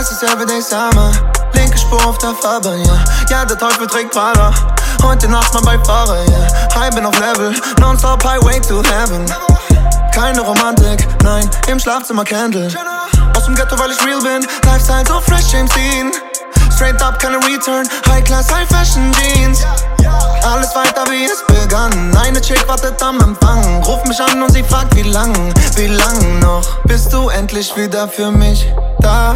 es ist everyday summer. Linke Spur auf der Farbe, ja. Yeah. Ja, der Teufel trägt Prada. Heute Nacht mal bei Fahrer, yeah. High bin auf Level, nonstop Highway to Heaven. Keine Romantik, nein, im Schlafzimmer Candle. Aus dem Ghetto, weil ich real bin. Lifestyle so fresh, James Dean. Straight up, keine Return. High Class, High Fashion Jeans. Alles weiter wie es begann. Eine Chick wartet am Empfang. Ruft mich an und sie fragt, wie lang, wie lang noch. Bist du endlich wieder für mich da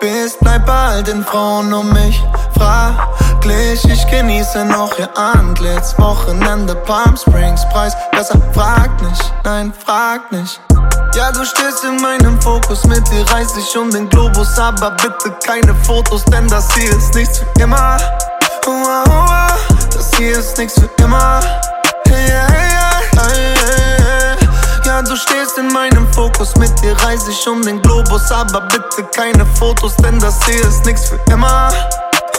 bist? Bleib bald den Frauen um mich. Fraglich, ich genieße noch ihr Antlitz. Wochenende Palm Springs, Preis besser frag nicht, nein, frag nicht. Ja, du stehst in meinem Fokus, mit dir reiß ich um den Globus, aber bitte keine Fotos, denn das hier ist nichts für immer. Oh, oh, das hier ist nichts für immer. Du stehst in meinem Fokus, mit dir reiß ich um den Globus, aber bitte keine Fotos, denn das hier ist nichts für immer.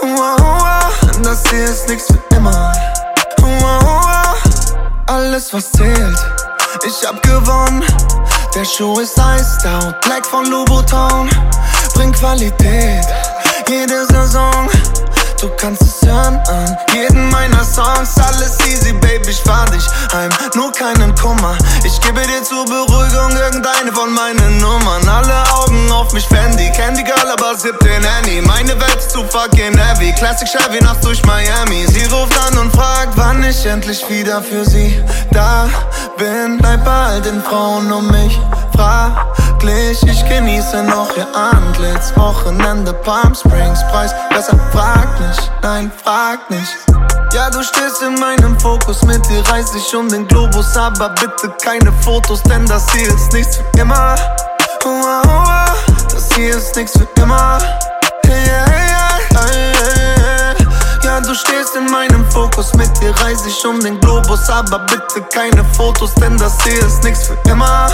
Oh, oh, das hier ist nichts für immer. Oh, oh, alles was zählt, ich hab gewonnen. Der Schuh ist iced out, Black von Louboutin, bringt Qualität, jede Saison. Du kannst es hören an jeden meiner Songs. Alles easy, Baby, ich fahr dich heim. Nur keinen Kummer. Ich gebe dir zur Beruhigung irgendeine von meinen Nummern. Alle Augen auf mich, Fendi. Candy Girl, aber sieb den Annie. Meine Welt ist zu fucking heavy. Classic Chevy nachts durch Miami. Sie ruft an und fragt, wann ich endlich wieder für sie da bin. Bleib bei all den Frauen um mich. Fraglich, ich genieße noch ihr Antlitz. Wochenende Palm Springs, Preis besser frag nicht, nein, frag nicht. Ja, du stehst in meinem Fokus, mit dir reiß ich um den Globus, aber bitte keine Fotos, denn das hier ist nichts für immer. Oh, oh, das hier ist nichts für immer. Hey, hey, hey, Ja, du stehst in meinem Fokus, mit dir reiß ich um den Globus, aber bitte keine Fotos, denn das hier ist nichts für immer.